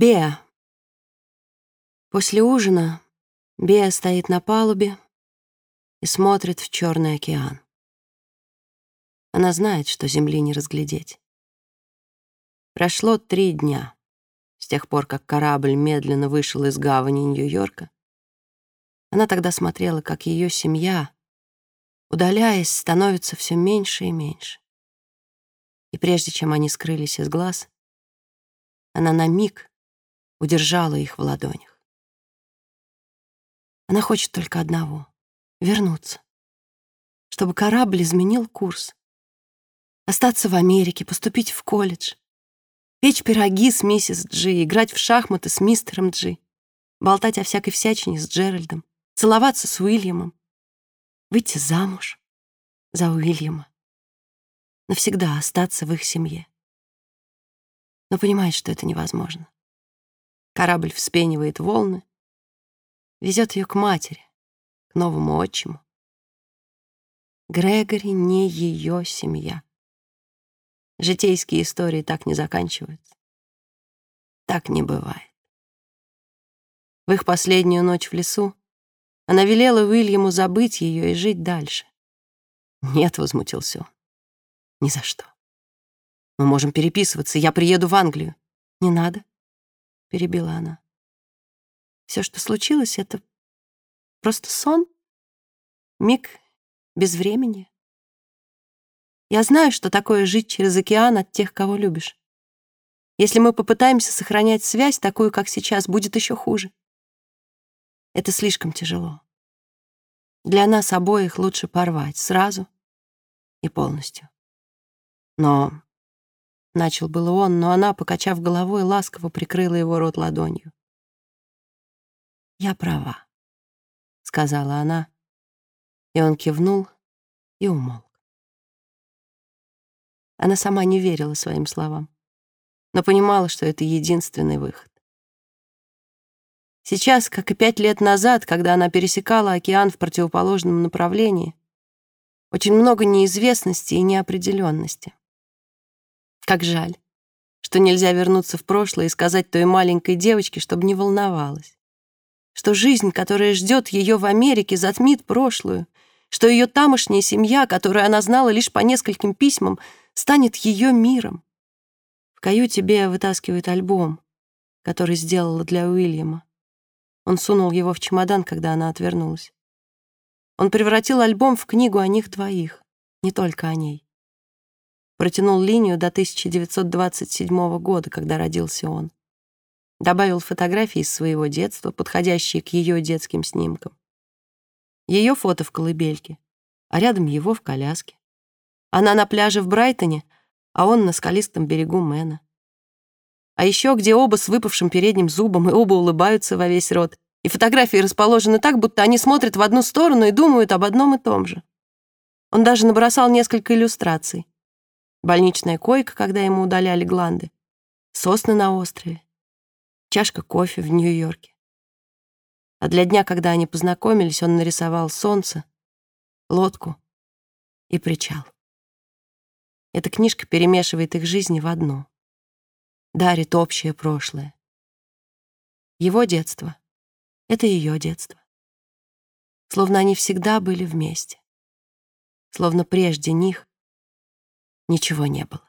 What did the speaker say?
Беа. После ужина Беа стоит на палубе и смотрит в Черный океан. Она знает, что земли не разглядеть. Прошло три дня с тех пор, как корабль медленно вышел из гавани Нью-Йорка. Она тогда смотрела, как ее семья, удаляясь, становится все меньше и меньше. И прежде чем они скрылись из глаз, она на миг удержала их в ладонях. Она хочет только одного — вернуться, чтобы корабль изменил курс, остаться в Америке, поступить в колледж, печь пироги с миссис Джи, играть в шахматы с мистером Джи, болтать о всякой всячине с Джеральдом, целоваться с Уильямом, выйти замуж за Уильяма, навсегда остаться в их семье. Но понимает, что это невозможно. Корабль вспенивает волны, везет ее к матери, к новому отчиму. Грегори не ее семья. Житейские истории так не заканчиваются. Так не бывает. В их последнюю ночь в лесу она велела Уильяму забыть ее и жить дальше. «Нет», — возмутился он, — «ни за что. Мы можем переписываться, я приеду в Англию». «Не надо. — перебила она. Все, что случилось, это просто сон, миг без времени. Я знаю, что такое жить через океан от тех, кого любишь. Если мы попытаемся сохранять связь, такую, как сейчас, будет еще хуже. Это слишком тяжело. Для нас обоих лучше порвать сразу и полностью. Но Начал было он, но она, покачав головой, ласково прикрыла его рот ладонью. «Я права», — сказала она, и он кивнул и умолк. Она сама не верила своим словам, но понимала, что это единственный выход. Сейчас, как и пять лет назад, когда она пересекала океан в противоположном направлении, очень много неизвестности и неопределенности. Как жаль, что нельзя вернуться в прошлое и сказать той маленькой девочке, чтобы не волновалась. Что жизнь, которая ждет ее в Америке, затмит прошлую, что ее тамошняя семья, которую она знала лишь по нескольким письмам, станет ее миром. В каюте Бея вытаскивает альбом, который сделала для Уильяма. Он сунул его в чемодан, когда она отвернулась. Он превратил альбом в книгу о них двоих, не только о ней протянул линию до 1927 года, когда родился он. Добавил фотографии из своего детства, подходящие к ее детским снимкам. Ее фото в колыбельке, а рядом его в коляске. Она на пляже в Брайтоне, а он на скалистом берегу Мэна. А еще где оба с выпавшим передним зубом и оба улыбаются во весь рот, и фотографии расположены так, будто они смотрят в одну сторону и думают об одном и том же. Он даже набросал несколько иллюстраций больничная койка, когда ему удаляли гланды, сосны на острове, чашка кофе в Нью-Йорке. А для дня, когда они познакомились, он нарисовал солнце, лодку и причал. Эта книжка перемешивает их жизни в одно, дарит общее прошлое. Его детство — это ее детство. Словно они всегда были вместе. Словно прежде них ничего не было.